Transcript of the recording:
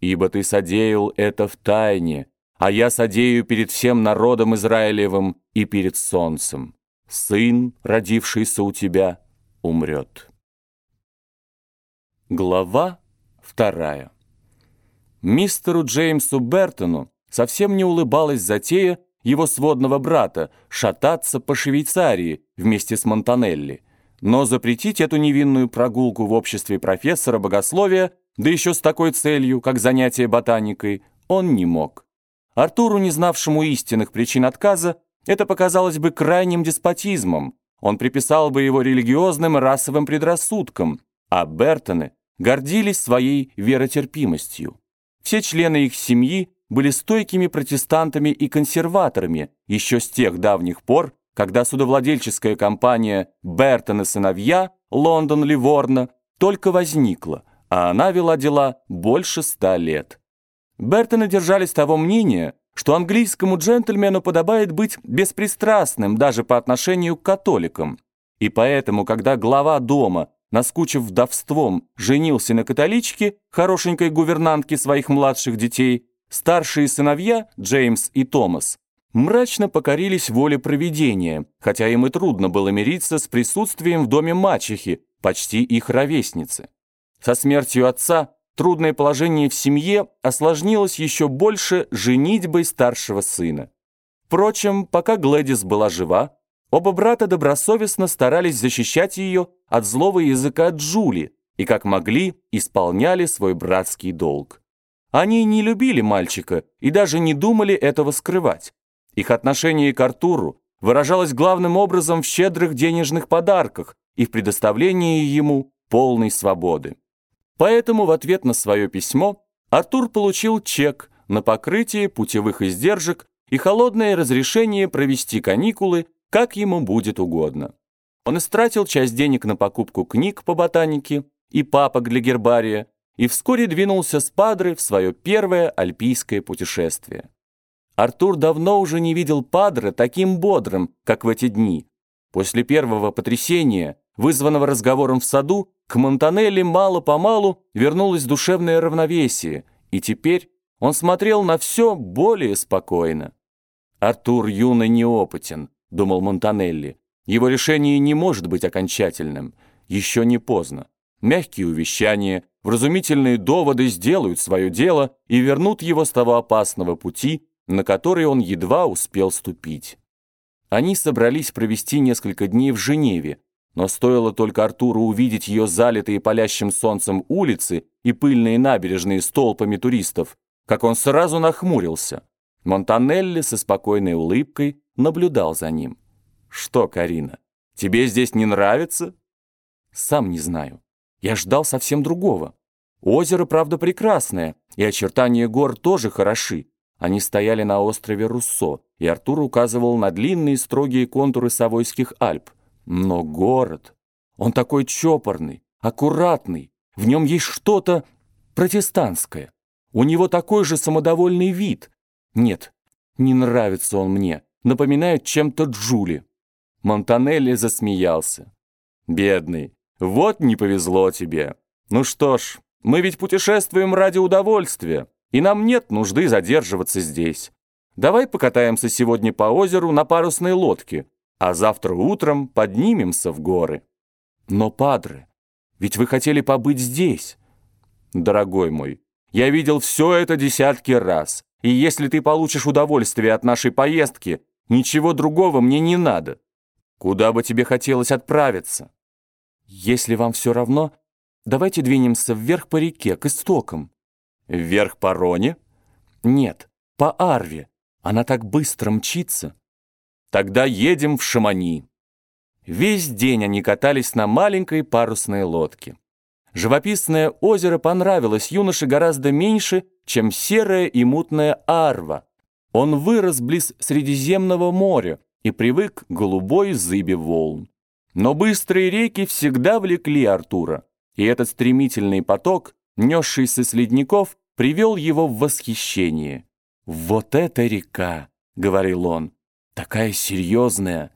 ибо ты содеял это в тайне, а я содею перед всем народом Израилевым и перед солнцем. Сын, родившийся у тебя, умрет. Глава вторая. Мистеру Джеймсу Бертону совсем не улыбалась затея его сводного брата шататься по Швейцарии вместе с Монтанелли, но запретить эту невинную прогулку в обществе профессора богословия, да еще с такой целью, как занятие ботаникой, он не мог. Артуру, не знавшему истинных причин отказа, это показалось бы крайним деспотизмом. Он приписал бы его религиозным и расовым предрассудкам, а Бертоны гордились своей веротерпимостью. Все члены их семьи были стойкими протестантами и консерваторами еще с тех давних пор, когда судовладельческая компания «Бертон и сыновья» Лондон-Ливорно только возникла, а она вела дела больше ста лет. Бертоны держались того мнения, что английскому джентльмену подобает быть беспристрастным даже по отношению к католикам. И поэтому, когда глава дома, наскучив вдовством, женился на католичке, хорошенькой гувернантке своих младших детей, старшие сыновья, Джеймс и Томас, мрачно покорились воле провидения, хотя им и трудно было мириться с присутствием в доме мачехи, почти их ровесницы. Со смертью отца трудное положение в семье осложнилось еще больше женитьбой старшего сына. Впрочем, пока Глэдис была жива, оба брата добросовестно старались защищать ее от злого языка Джули и, как могли, исполняли свой братский долг. Они не любили мальчика и даже не думали этого скрывать. Их отношение к Артуру выражалось главным образом в щедрых денежных подарках и в предоставлении ему полной свободы. Поэтому в ответ на свое письмо Артур получил чек на покрытие путевых издержек и холодное разрешение провести каникулы, как ему будет угодно. Он истратил часть денег на покупку книг по ботанике и папок для гербария и вскоре двинулся с Падры в свое первое альпийское путешествие. Артур давно уже не видел Падре таким бодрым, как в эти дни. После первого потрясения, вызванного разговором в саду, к Монтанелли мало-помалу вернулось душевное равновесие, и теперь он смотрел на все более спокойно. «Артур юно неопытен», — думал Монтанелли. «Его решение не может быть окончательным. Еще не поздно. Мягкие увещания, вразумительные доводы сделают свое дело и вернут его с того опасного пути, на который он едва успел ступить. Они собрались провести несколько дней в Женеве, но стоило только Артуру увидеть ее залитые палящим солнцем улицы и пыльные набережные с толпами туристов, как он сразу нахмурился. Монтанелли со спокойной улыбкой наблюдал за ним. «Что, Карина, тебе здесь не нравится?» «Сам не знаю. Я ждал совсем другого. Озеро, правда, прекрасное, и очертания гор тоже хороши, они стояли на острове Руссо, и Артур указывал на длинные строгие контуры Савойских Альп. Но город, он такой чопорный, аккуратный, в нем есть что-то протестантское. У него такой же самодовольный вид. Нет, не нравится он мне, напоминает чем-то Джули. Монтанелли засмеялся. «Бедный, вот не повезло тебе. Ну что ж, мы ведь путешествуем ради удовольствия и нам нет нужды задерживаться здесь. Давай покатаемся сегодня по озеру на парусной лодке, а завтра утром поднимемся в горы. Но, падре, ведь вы хотели побыть здесь. Дорогой мой, я видел все это десятки раз, и если ты получишь удовольствие от нашей поездки, ничего другого мне не надо. Куда бы тебе хотелось отправиться? Если вам все равно, давайте двинемся вверх по реке, к истокам. Вверх по Роне? Нет, по Арве. Она так быстро мчится. Тогда едем в Шамани. Весь день они катались на маленькой парусной лодке. Живописное озеро понравилось юноше гораздо меньше, чем серая и мутная Арва. Он вырос близ Средиземного моря и привык к голубой зыбе волн. Но быстрые реки всегда влекли Артура, и этот стремительный поток несшийся с ледников, привел его в восхищение. «Вот эта река!» — говорил он. «Такая серьезная,